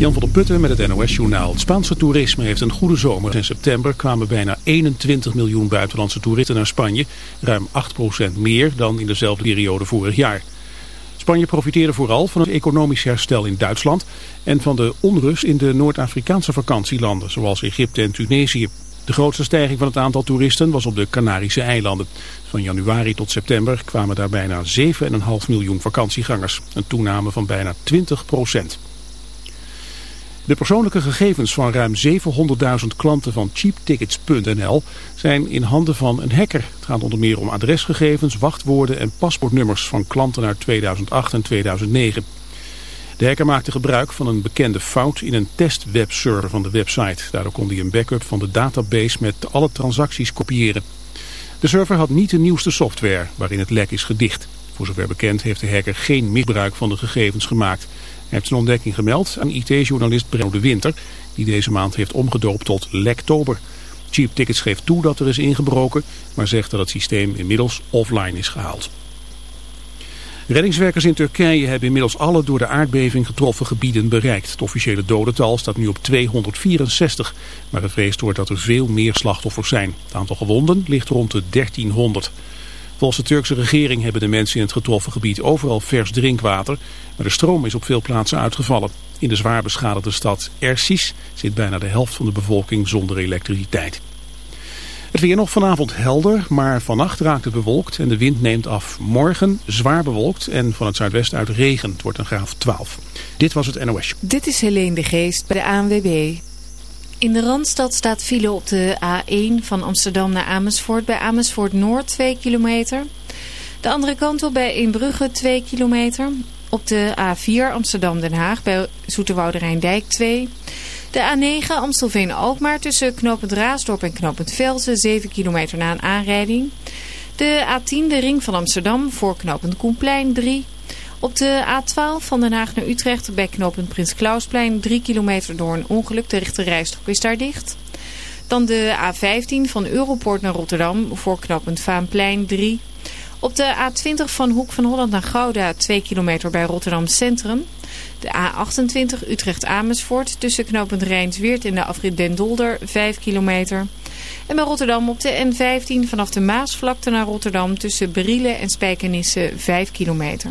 Jan van der Putten met het NOS-journaal. Het Spaanse toerisme heeft een goede zomer. In september kwamen bijna 21 miljoen buitenlandse toeristen naar Spanje. Ruim 8% meer dan in dezelfde periode vorig jaar. Spanje profiteerde vooral van het economisch herstel in Duitsland... en van de onrust in de Noord-Afrikaanse vakantielanden, zoals Egypte en Tunesië. De grootste stijging van het aantal toeristen was op de Canarische eilanden. Van januari tot september kwamen daar bijna 7,5 miljoen vakantiegangers. Een toename van bijna 20 procent. De persoonlijke gegevens van ruim 700.000 klanten van cheaptickets.nl zijn in handen van een hacker. Het gaat onder meer om adresgegevens, wachtwoorden en paspoortnummers van klanten uit 2008 en 2009. De hacker maakte gebruik van een bekende fout in een testwebserver van de website. Daardoor kon hij een backup van de database met alle transacties kopiëren. De server had niet de nieuwste software waarin het lek is gedicht. Voor zover bekend heeft de hacker geen misbruik van de gegevens gemaakt. Hij heeft zijn ontdekking gemeld aan IT-journalist Brenno de Winter, die deze maand heeft omgedoopt tot Lektober. Cheap Tickets geeft toe dat er is ingebroken, maar zegt dat het systeem inmiddels offline is gehaald. Reddingswerkers in Turkije hebben inmiddels alle door de aardbeving getroffen gebieden bereikt. Het officiële dodental staat nu op 264, maar gevreesd wordt dat er veel meer slachtoffers zijn. Het aantal gewonden ligt rond de 1300. Volgens de Turkse regering hebben de mensen in het getroffen gebied overal vers drinkwater, maar de stroom is op veel plaatsen uitgevallen. In de zwaar beschadigde stad Ersis zit bijna de helft van de bevolking zonder elektriciteit. Het weer nog vanavond helder, maar vannacht raakt het bewolkt en de wind neemt af. Morgen zwaar bewolkt en van het zuidwesten uit regen. Het wordt een graaf 12. Dit was het NOS. Dit is Helene de Geest bij de ANWB. In de Randstad staat file op de A1 van Amsterdam naar Amersfoort. Bij Amersfoort Noord 2 kilometer. De andere kant op bij Inbrugge 2 kilometer. Op de A4 Amsterdam-Den Haag bij Zoeterwoude Rijndijk 2 de A9 Amstelveen-Alkmaar tussen knooppunt Raasdorp en knooppunt Velzen 7 kilometer na een aanrijding. De A10 de ring van Amsterdam voor knooppunt Koenplein 3. Op de A12 van Den Haag naar Utrecht bij knooppunt Prins Klausplein 3 kilometer door een ongeluk. De rechte rijstrook is daar dicht. Dan de A15 van Europoort naar Rotterdam voor knooppunt Vaanplein 3. Op de A20 van Hoek van Holland naar Gouda 2 kilometer bij Rotterdam Centrum. De A28 Utrecht-Amersfoort tussen knooppunt Rijnsweert en de afrit Den Dolder 5 kilometer. En bij Rotterdam op de N15 vanaf de Maasvlakte naar Rotterdam tussen Brielen en Spijkenisse 5 kilometer.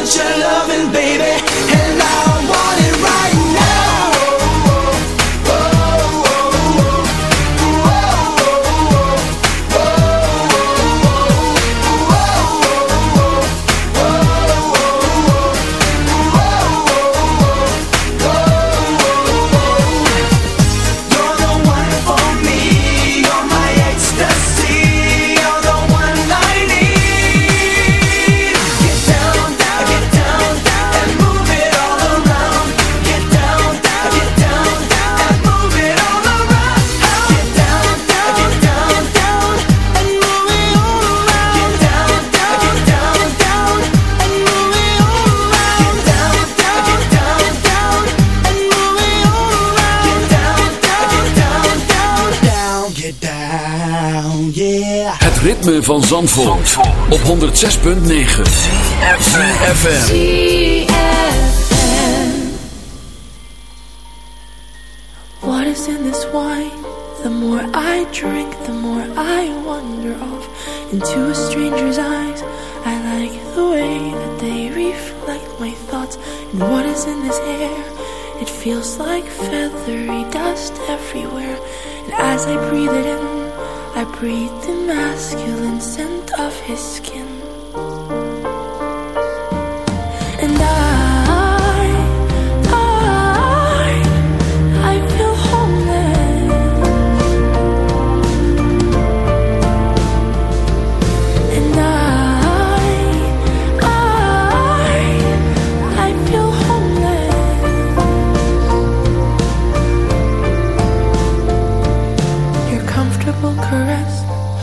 bunch of loving, baby. van Zandvoort, op 106.9 What is in this wine? The more I drink, the more I wander off Into a stranger's eyes. I like the way that they reflect my thoughts. And what is in this air? It feels like feathery dust everywhere. And as I breathe it in I breathe the masculine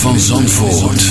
van Zandvoort.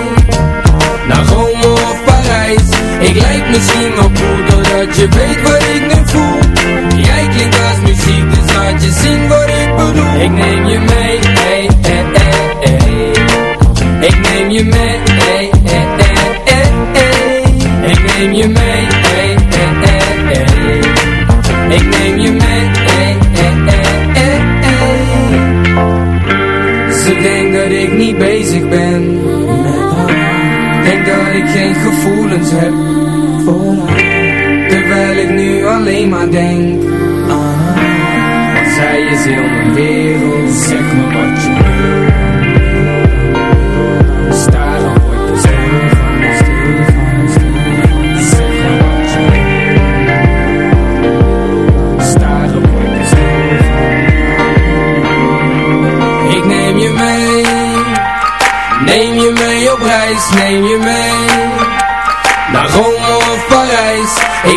Ik lijk misschien wel cool Doordat je weet wat ik nu voel Jij klinkt als muziek Dus laat je zien wat ik bedoel Ik neem je mee hey, hey, hey. Ik neem je mee hey, hey, hey. Ik neem je mee hey. Ik neem je mee hey, hey. Ze denkt dat ik niet bezig ben ik geen gevoelens heb Terwijl ik nu alleen maar denk aan Want zij is heel mijn wereld Zeg me wat je wil. Staren word ik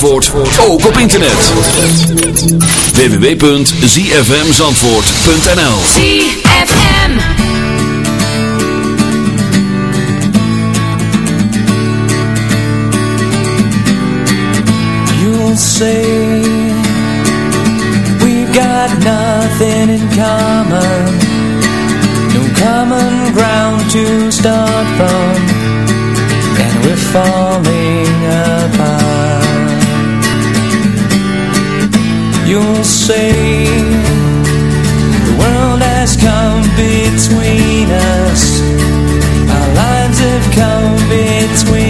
Zandvoort ook op internet. www.zfmzandvoort.nl ZFM You'll say We've got nothing in common. No common ground to start from. And we're falling and say? The world has come between us. Our lives have come between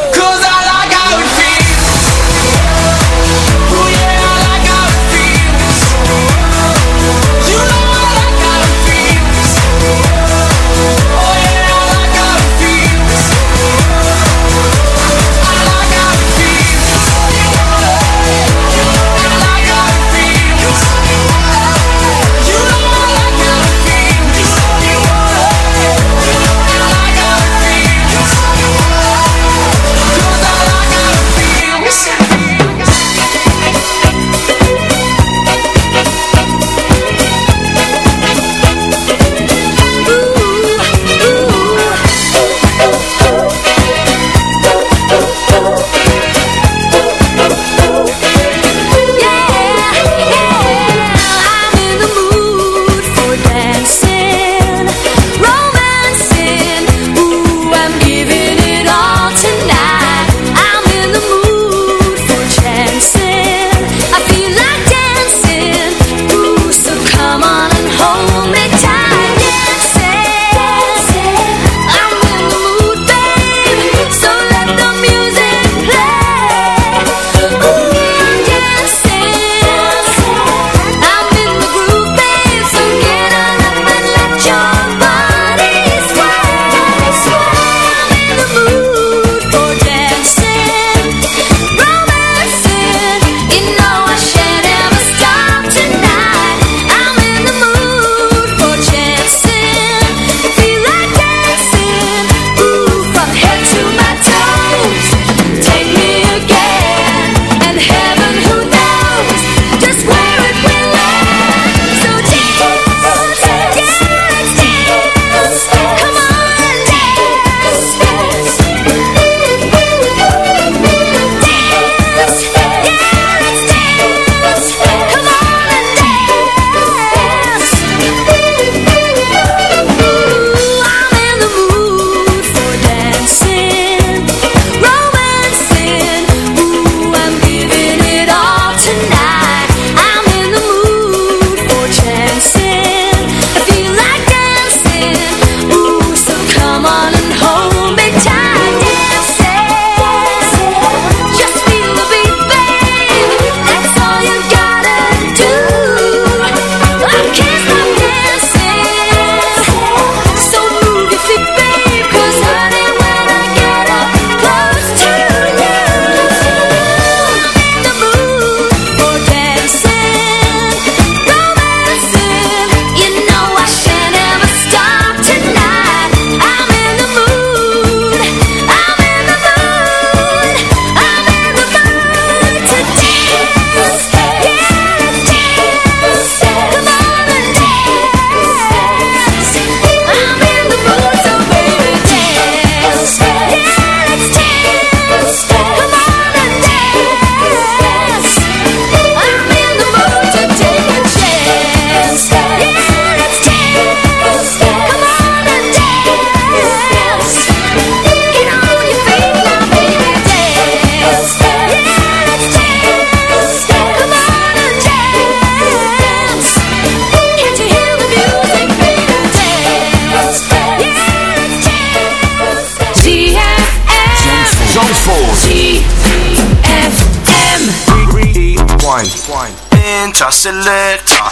Selector.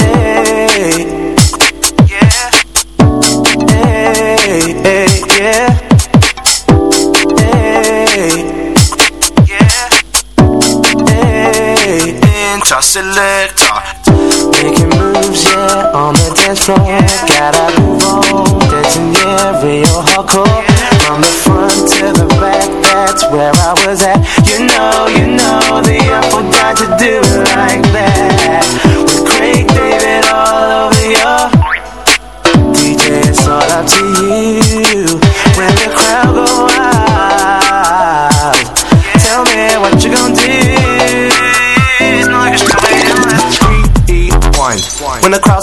Hey, yeah. Hey, hey, yeah. Hey, yeah. Hey, enter selector. Making moves, yeah, on the dance floor. Gotta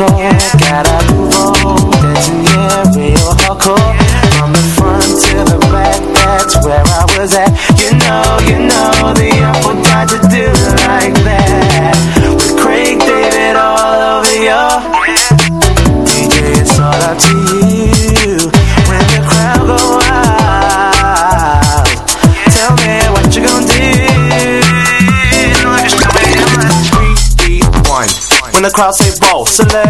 Gotta move on, dancing yeah, real hardcore. From the front to the back, that's where I was at. You know, you know, the apple died to do like that. With Craig David all over your DJ, it's all up to you. When the crowd go wild, tell me what you gonna do. When the crowd say ball, selector.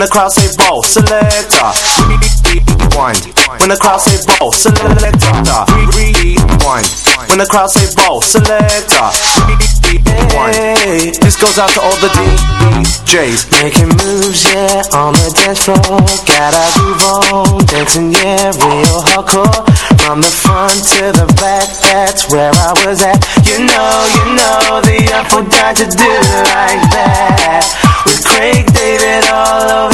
When the crowd say ball, selector. Rewind. When the crowd say ball, selector. Rewind. When the crowd say ball, selector. Rewind. This goes out to all the DJs. Making moves, yeah, on the dance floor. Gotta move on, dancing, yeah, real hardcore. From the front to the back, that's where I was at. You know, you know, the apple to do like that. With Craig David all over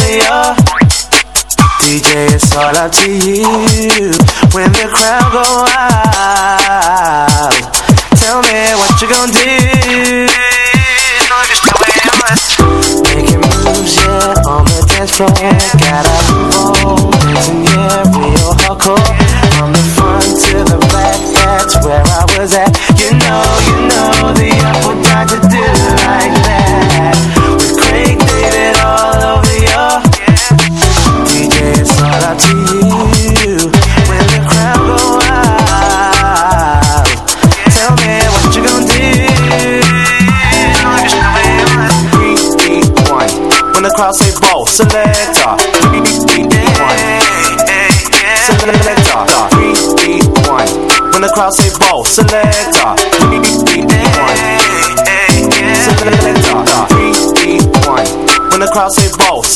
DJ, it's all up to you. When the crowd go wild, tell me what you gonna do. Making moves, yeah, on the dance floor. Gotta move on, dancing, yeah, real hardcore.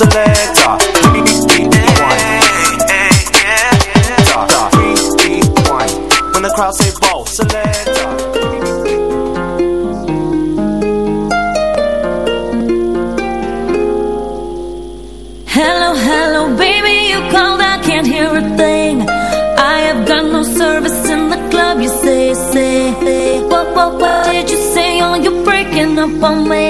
Selector. When the crowd say ball, selector. Hello, hello, baby, you called, I can't hear a thing. I have got no service in the club, you say, say. What, what, what did you say? Oh, you're breaking up on me.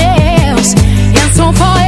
else. And so far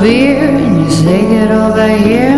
beer you say it over here